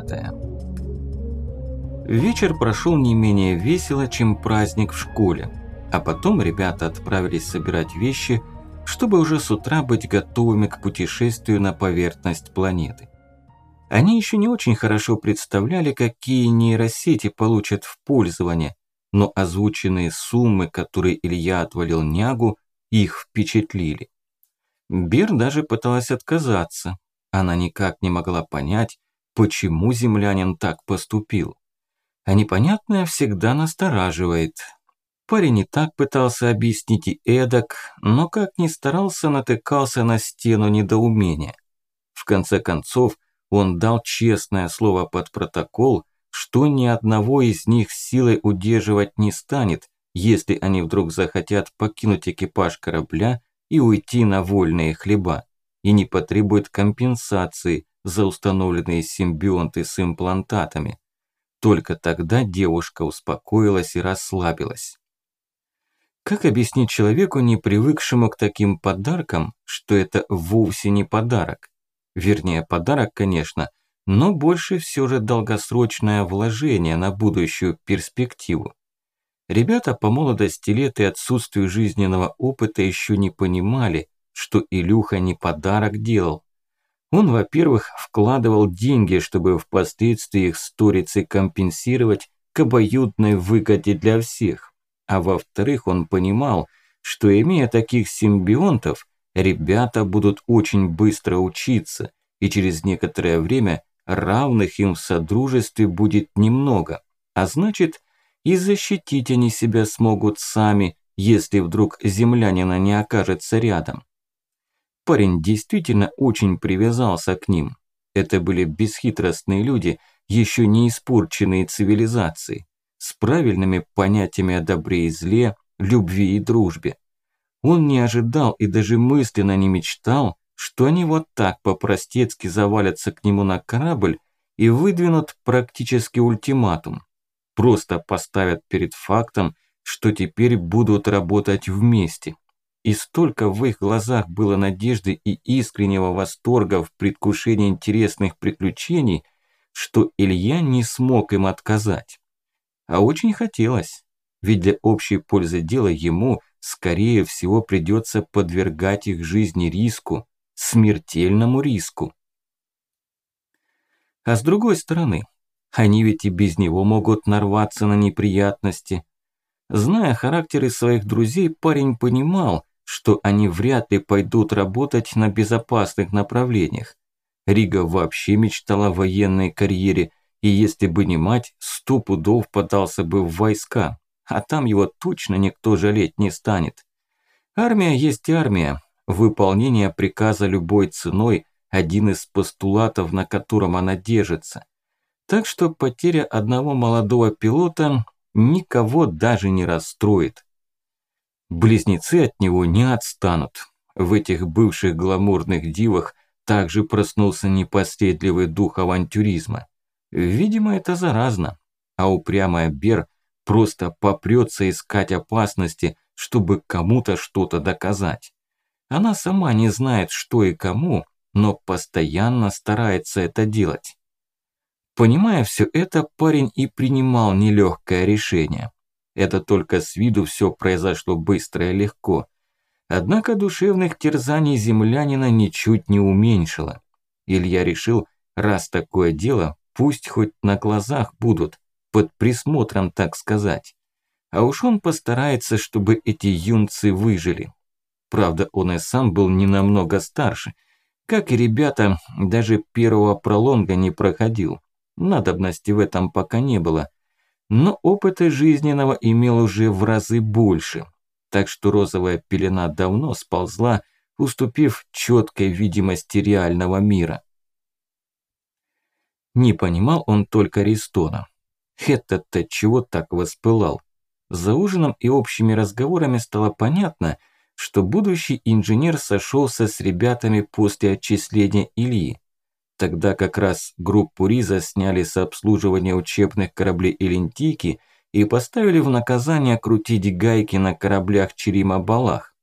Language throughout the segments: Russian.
10 Вечер прошел не менее весело, чем праздник в школе, а потом ребята отправились собирать вещи, чтобы уже с утра быть готовыми к путешествию на поверхность планеты. Они еще не очень хорошо представляли, какие нейросети получат в пользование, но озвученные суммы, которые Илья отвалил Нягу, их впечатлили. Бир даже пыталась отказаться. Она никак не могла понять, почему землянин так поступил. А непонятное всегда настораживает. Парень и так пытался объяснить и эдак, но как ни старался, натыкался на стену недоумения. В конце концов, он дал честное слово под протокол, что ни одного из них силой удерживать не станет, если они вдруг захотят покинуть экипаж корабля и уйти на вольные хлеба, и не потребует компенсации за установленные симбионты с имплантатами. Только тогда девушка успокоилась и расслабилась. Как объяснить человеку, не привыкшему к таким подаркам, что это вовсе не подарок? Вернее, подарок, конечно, но больше все же долгосрочное вложение на будущую перспективу. Ребята по молодости лет и отсутствию жизненного опыта еще не понимали, что Илюха не подарок делал. Он, во-первых, вкладывал деньги, чтобы впоследствии их сторицы компенсировать к обоюдной выгоде для всех. А во-вторых, он понимал, что имея таких симбионтов, ребята будут очень быстро учиться, и через некоторое время равных им в содружестве будет немного, а значит, и защитить они себя смогут сами, если вдруг землянина не окажется рядом. Парень действительно очень привязался к ним. Это были бесхитростные люди, еще не испорченные цивилизацией, с правильными понятиями о добре и зле, любви и дружбе. Он не ожидал и даже мысленно не мечтал, что они вот так по-простецки завалятся к нему на корабль и выдвинут практически ультиматум просто поставят перед фактом, что теперь будут работать вместе. И столько в их глазах было надежды и искреннего восторга в предвкушении интересных приключений, что Илья не смог им отказать. А очень хотелось, ведь для общей пользы дела ему, скорее всего, придется подвергать их жизни риску, смертельному риску. А с другой стороны, они ведь и без него могут нарваться на неприятности. Зная характеры своих друзей, парень понимал, что они вряд ли пойдут работать на безопасных направлениях. Рига вообще мечтала о военной карьере, и если бы не мать, сто пудов подался бы в войска, а там его точно никто жалеть не станет. Армия есть армия, выполнение приказа любой ценой – один из постулатов, на котором она держится. Так что потеря одного молодого пилота никого даже не расстроит. Близнецы от него не отстанут. В этих бывших гламурных дивах также проснулся непоследливый дух авантюризма. Видимо, это заразно. А упрямая Бер просто попрется искать опасности, чтобы кому-то что-то доказать. Она сама не знает, что и кому, но постоянно старается это делать. Понимая все это, парень и принимал нелегкое решение. Это только с виду все произошло быстро и легко. Однако душевных терзаний землянина ничуть не уменьшило. Илья решил, раз такое дело, пусть хоть на глазах будут, под присмотром, так сказать. А уж он постарается, чтобы эти юнцы выжили. Правда, он и сам был не намного старше. Как и ребята, даже первого пролонга не проходил. Надобности в этом пока не было. Но опыта жизненного имел уже в разы больше. Так что розовая пелена давно сползла, уступив четкой видимости реального мира. Не понимал он только Ристона. Этот-то чего так воспылал? За ужином и общими разговорами стало понятно, что будущий инженер сошелся с ребятами после отчисления Ильи. Тогда как раз группу Риза сняли с обслуживания учебных кораблей Элентики и поставили в наказание крутить гайки на кораблях Черима-Балах.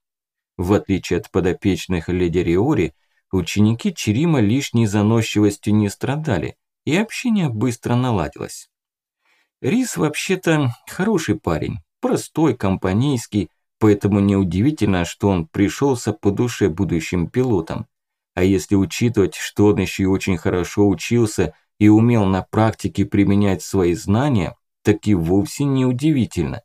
В отличие от подопечных леди Риори, ученики Черима лишней заносчивостью не страдали, и общение быстро наладилось. Рис вообще-то хороший парень, простой, компанейский, поэтому неудивительно, что он пришелся по душе будущим пилотам. А если учитывать, что он еще и очень хорошо учился и умел на практике применять свои знания, так и вовсе неудивительно.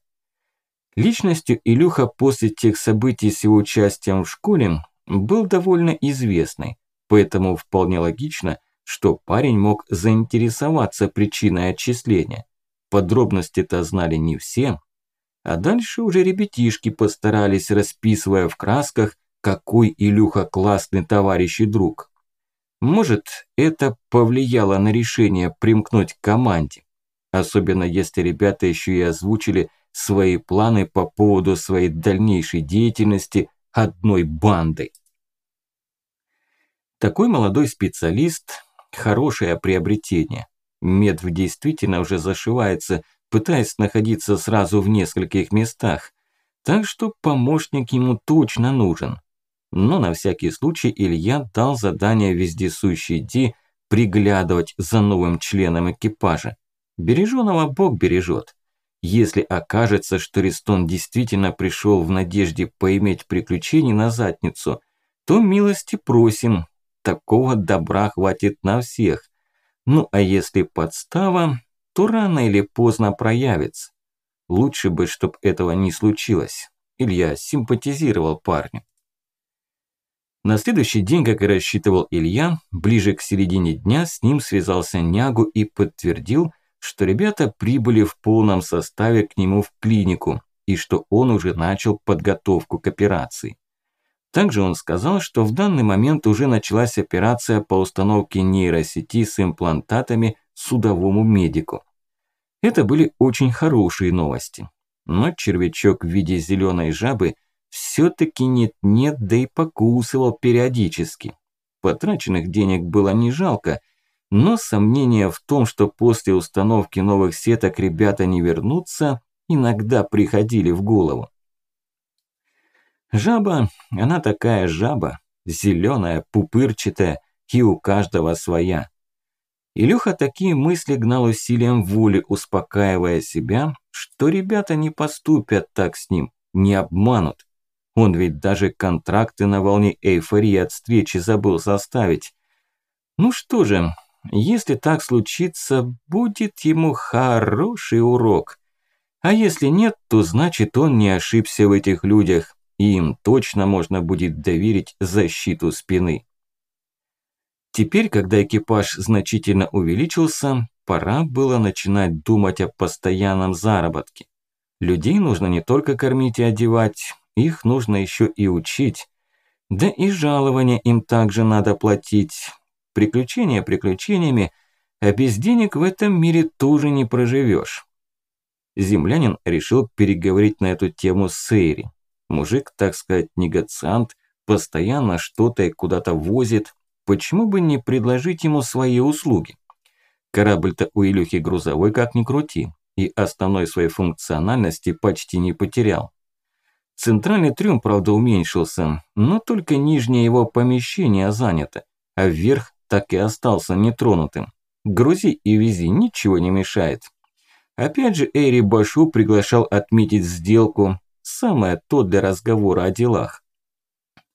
Личностью Илюха после тех событий с его участием в школе был довольно известный, поэтому вполне логично, что парень мог заинтересоваться причиной отчисления. Подробности-то знали не все, а дальше уже ребятишки постарались, расписывая в красках, какой Илюха классный товарищ и друг. Может, это повлияло на решение примкнуть к команде, особенно если ребята еще и озвучили свои планы по поводу своей дальнейшей деятельности одной бандой. Такой молодой специалист – хорошее приобретение. Медв действительно уже зашивается, пытаясь находиться сразу в нескольких местах, так что помощник ему точно нужен. Но на всякий случай Илья дал задание вездесущей Ди приглядывать за новым членом экипажа. Береженого Бог бережет. Если окажется, что Ристон действительно пришел в надежде поиметь приключений на задницу, то милости просим, такого добра хватит на всех. Ну а если подстава, то рано или поздно проявится. Лучше бы, чтоб этого не случилось. Илья симпатизировал парню. На следующий день, как и рассчитывал Илья, ближе к середине дня с ним связался Нягу и подтвердил, что ребята прибыли в полном составе к нему в клинику и что он уже начал подготовку к операции. Также он сказал, что в данный момент уже началась операция по установке нейросети с имплантатами судовому медику. Это были очень хорошие новости. Но червячок в виде зеленой жабы все-таки нет-нет, да и покусывал периодически. Потраченных денег было не жалко, но сомнения в том, что после установки новых сеток ребята не вернутся, иногда приходили в голову. Жаба, она такая жаба, зеленая, пупырчатая, и у каждого своя. Илюха такие мысли гнал усилием воли, успокаивая себя, что ребята не поступят так с ним, не обманут. Он ведь даже контракты на волне эйфории от встречи забыл составить. Ну что же, если так случится, будет ему хороший урок. А если нет, то значит он не ошибся в этих людях и им точно можно будет доверить защиту спины. Теперь, когда экипаж значительно увеличился, пора было начинать думать о постоянном заработке. Людей нужно не только кормить и одевать, их нужно еще и учить. Да и жалования им также надо платить. Приключения приключениями, а без денег в этом мире тоже не проживешь. Землянин решил переговорить на эту тему с Сейри. Мужик, так сказать, негациант, постоянно что-то и куда-то возит. Почему бы не предложить ему свои услуги? Корабль-то у Илюхи грузовой как ни крути, и основной своей функциональности почти не потерял. Центральный трюм, правда, уменьшился, но только нижнее его помещение занято, а вверх так и остался нетронутым. Грузи и вези, ничего не мешает. Опять же, Эйри Башу приглашал отметить сделку, Самое то для разговора о делах.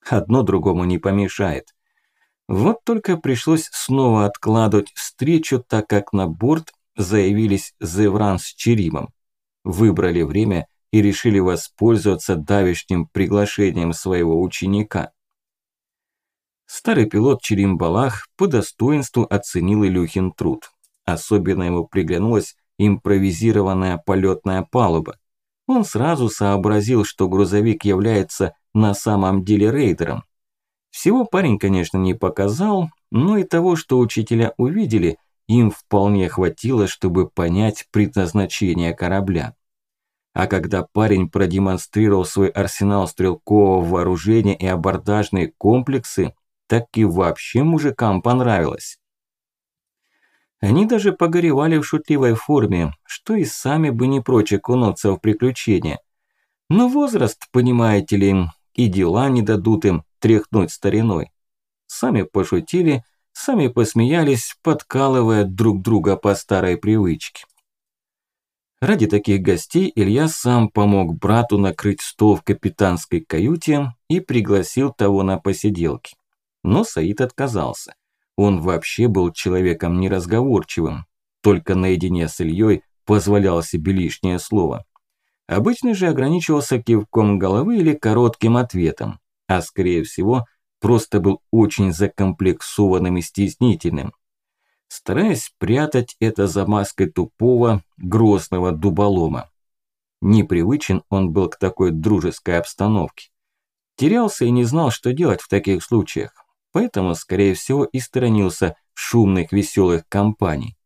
Одно другому не помешает. Вот только пришлось снова откладывать встречу, так как на борт заявились Зевран с Черимом. Выбрали время и решили воспользоваться давешним приглашением своего ученика. Старый пилот Черим Балах по достоинству оценил Илюхин труд. Особенно ему приглянулась импровизированная полетная палуба он сразу сообразил, что грузовик является на самом деле рейдером. Всего парень, конечно, не показал, но и того, что учителя увидели, им вполне хватило, чтобы понять предназначение корабля. А когда парень продемонстрировал свой арсенал стрелкового вооружения и абордажные комплексы, так и вообще мужикам понравилось. Они даже погоревали в шутливой форме, что и сами бы не прочь окунуться в приключения. Но возраст, понимаете ли, и дела не дадут им тряхнуть стариной. сами пошутили, сами посмеялись, подкалывая друг друга по старой привычке. Ради таких гостей Илья сам помог брату накрыть стол в капитанской каюте и пригласил того на посиделки. Но Саид отказался. Он вообще был человеком неразговорчивым, только наедине с Ильей позволял себе лишнее слово. Обычно же ограничивался кивком головы или коротким ответом, а скорее всего просто был очень закомплексованным и стеснительным стараясь спрятать это за маской тупого, грозного дуболома. Непривычен он был к такой дружеской обстановке. Терялся и не знал, что делать в таких случаях, поэтому, скорее всего, и сторонился шумных веселых компаний.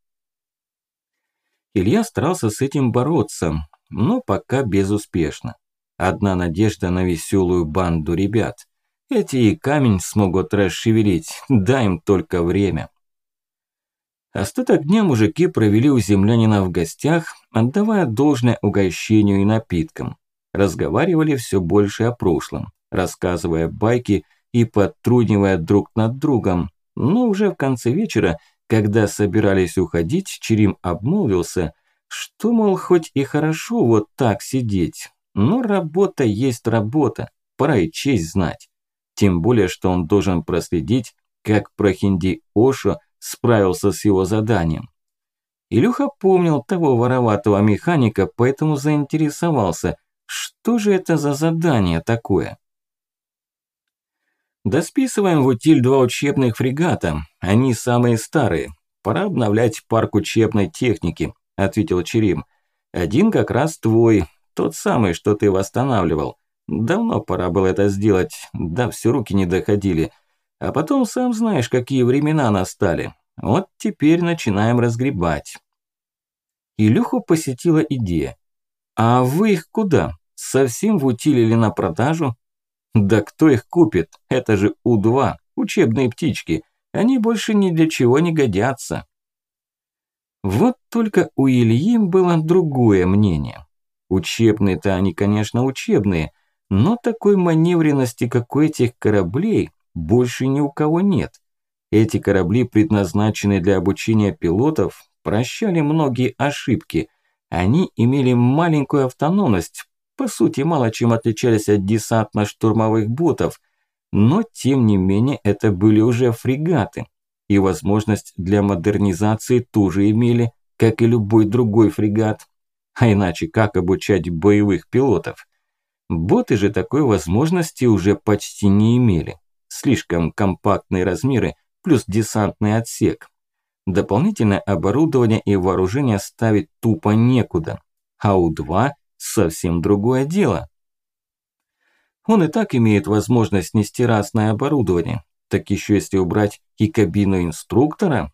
Илья старался с этим бороться, но пока безуспешно. Одна надежда на веселую банду ребят. Эти и камень смогут расшевелить, дай им только время. Остаток дня мужики провели у землянина в гостях, отдавая должное угощению и напиткам. Разговаривали все больше о прошлом, рассказывая байки и подтруднивая друг над другом. Но уже в конце вечера, когда собирались уходить, Черим обмолвился, что, мол, хоть и хорошо вот так сидеть, но работа есть работа, пора и честь знать. Тем более, что он должен проследить, как Прохинди Ошо справился с его заданием. Илюха помнил того вороватого механика, поэтому заинтересовался, что же это за задание такое. Досписываем в утиль два учебных фрегата, они самые старые. Пора обновлять парк учебной техники, ответил Черим. Один как раз твой, тот самый, что ты восстанавливал. Давно пора было это сделать, да все руки не доходили. А потом сам знаешь, какие времена настали. Вот теперь начинаем разгребать. Илюху посетила идея. А вы их куда? Совсем в утиль или на продажу? Да кто их купит? Это же У-2, учебные птички. Они больше ни для чего не годятся. Вот только у Ильи было другое мнение. Учебные-то они, конечно, учебные, но такой маневренности, как у этих кораблей, больше ни у кого нет. Эти корабли, предназначенные для обучения пилотов, прощали многие ошибки. Они имели маленькую автономность, по сути мало чем отличались от десантно-штурмовых ботов, но тем не менее это были уже фрегаты, и возможность для модернизации тоже имели, как и любой другой фрегат. А иначе как обучать боевых пилотов? Боты же такой возможности уже почти не имели. Слишком компактные размеры плюс десантный отсек. Дополнительное оборудование и вооружение ставить тупо некуда. А У-2 совсем другое дело. Он и так имеет возможность нести разное оборудование. Так еще если убрать и кабину инструктора.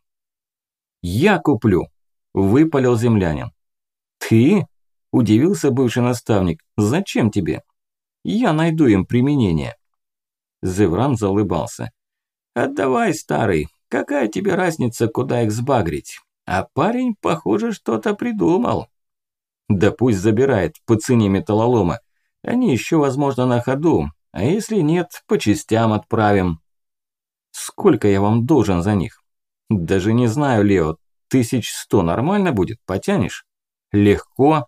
«Я куплю», – выпалил землянин. «Ты?» – удивился бывший наставник. «Зачем тебе?» «Я найду им применение». Зевран заулыбался. «Отдавай, старый, какая тебе разница, куда их сбагрить? А парень, похоже, что-то придумал». «Да пусть забирает, по цене металлолома. Они еще, возможно, на ходу, а если нет, по частям отправим». «Сколько я вам должен за них?» «Даже не знаю, Лео, тысяч сто нормально будет, потянешь?» «Легко?»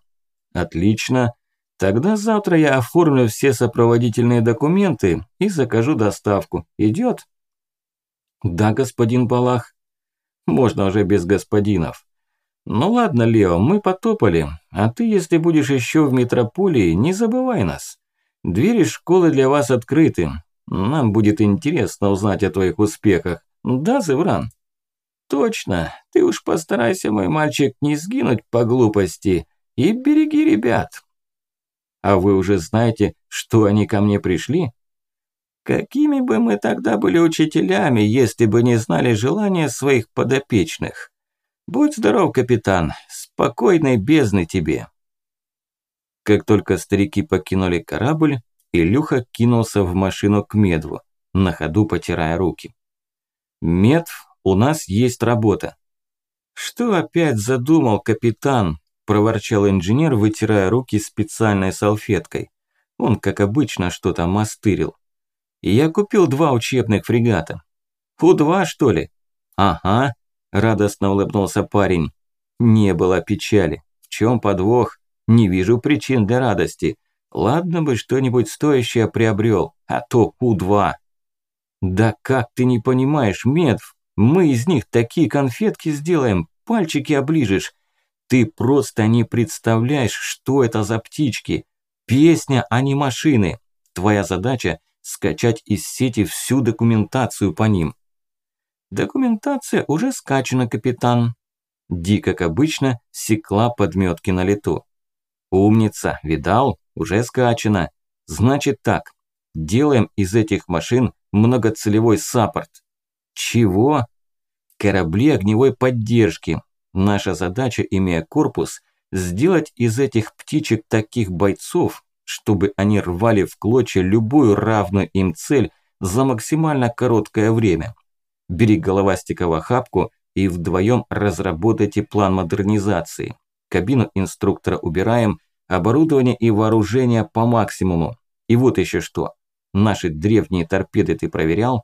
«Отлично. Тогда завтра я оформлю все сопроводительные документы и закажу доставку. Идет?» «Да, господин Балах». «Можно уже без господинов». «Ну ладно, Лео, мы потопали, а ты, если будешь еще в метрополии, не забывай нас. Двери школы для вас открыты. Нам будет интересно узнать о твоих успехах. Да, Зевран?» «Точно. Ты уж постарайся, мой мальчик, не сгинуть по глупости. И береги ребят». «А вы уже знаете, что они ко мне пришли?» Какими бы мы тогда были учителями, если бы не знали желания своих подопечных? Будь здоров, капитан, спокойной бездны тебе. Как только старики покинули корабль, Илюха кинулся в машину к Медву, на ходу потирая руки. «Медв, у нас есть работа». «Что опять задумал капитан?» – проворчал инженер, вытирая руки специальной салфеткой. Он, как обычно, что-то мастырил. И я купил два учебных фрегата. У-2, что ли? Ага, радостно улыбнулся парень. Не было печали. В чем подвох? Не вижу причин для радости. Ладно бы что-нибудь стоящее приобрел, а то У-2. Да как ты не понимаешь, Медв? Мы из них такие конфетки сделаем, пальчики оближешь. Ты просто не представляешь, что это за птички. Песня, а не машины. Твоя задача – скачать из сети всю документацию по ним. Документация уже скачана, капитан. Ди, как обычно, секла подметки на лету. Умница, видал? Уже скачано. Значит так, делаем из этих машин многоцелевой саппорт. Чего? Корабли огневой поддержки. Наша задача, имея корпус, сделать из этих птичек таких бойцов, чтобы они рвали в клочья любую равную им цель за максимально короткое время. Бери головастика охапку и вдвоем разработайте план модернизации. Кабину инструктора убираем, оборудование и вооружение по максимуму. И вот еще что. Наши древние торпеды ты проверял?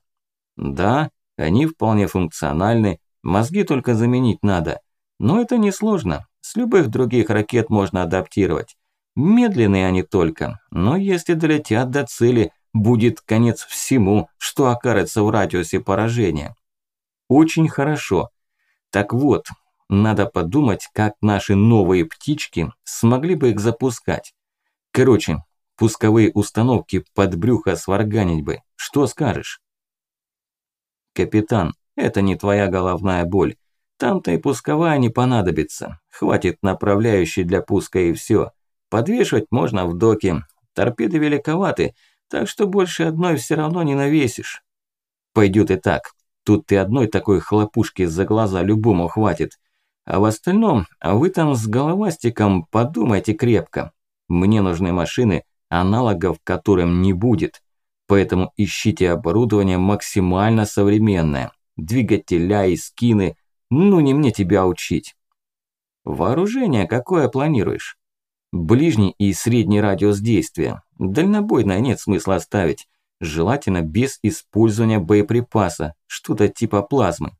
Да, они вполне функциональны, мозги только заменить надо. Но это несложно, с любых других ракет можно адаптировать. Медленные они только, но если долетят до цели, будет конец всему, что окажется в радиусе поражения. Очень хорошо. Так вот, надо подумать, как наши новые птички смогли бы их запускать. Короче, пусковые установки под брюхо сварганить бы. Что скажешь? Капитан, это не твоя головная боль. Там-то и пусковая не понадобится. Хватит направляющей для пуска и все. Подвешивать можно в доке. Торпеды великоваты, так что больше одной все равно не навесишь. Пойдет и так. Тут ты одной такой хлопушки за глаза любому хватит. А в остальном, вы там с головастиком подумайте крепко. Мне нужны машины, аналогов которым не будет. Поэтому ищите оборудование максимально современное. Двигателя и скины. Ну не мне тебя учить. Вооружение какое планируешь? Ближний и средний радиус действия. Дальнобойное нет смысла ставить. Желательно без использования боеприпаса, что-то типа плазмы.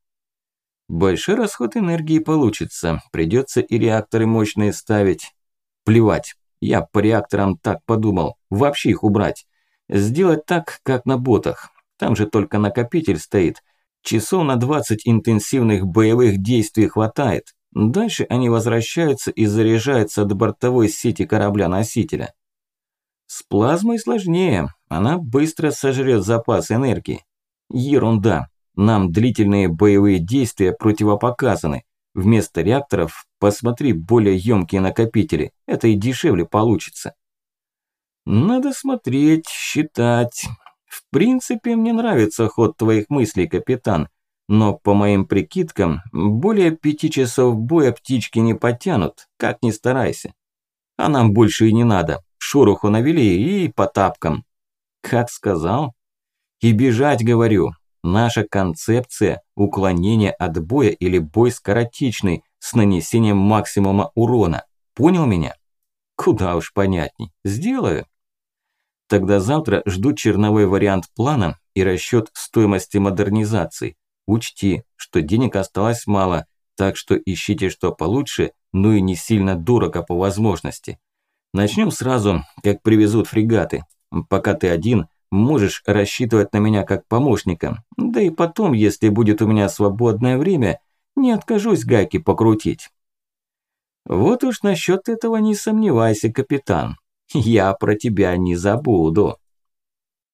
Большой расход энергии получится, придется и реакторы мощные ставить. Плевать, я по реакторам так подумал, вообще их убрать. Сделать так, как на ботах. Там же только накопитель стоит. Часов на 20 интенсивных боевых действий хватает. Дальше они возвращаются и заряжаются до бортовой сети корабля-носителя. С плазмой сложнее, она быстро сожрет запас энергии. Ерунда, нам длительные боевые действия противопоказаны. Вместо реакторов посмотри более емкие накопители. Это и дешевле получится. Надо смотреть, считать. В принципе, мне нравится ход твоих мыслей, капитан. Но по моим прикидкам, более пяти часов боя птички не потянут, как ни старайся. А нам больше и не надо. Шороху навели и по тапкам. Как сказал? И бежать, говорю, Наша концепция – уклонение от боя или бой скоротечный с нанесением максимума урона. Понял меня? Куда уж понятней. Сделаю. Тогда завтра жду черновой вариант плана и расчет стоимости модернизации. Учти, что денег осталось мало, так что ищите что получше, но и не сильно дорого по возможности. Начнем сразу, как привезут фрегаты. Пока ты один, Можешь рассчитывать на меня как помощника. Да и потом, если будет у меня свободное время, не откажусь гайки покрутить. Вот уж насчет этого не сомневайся, капитан. Я про тебя не забуду.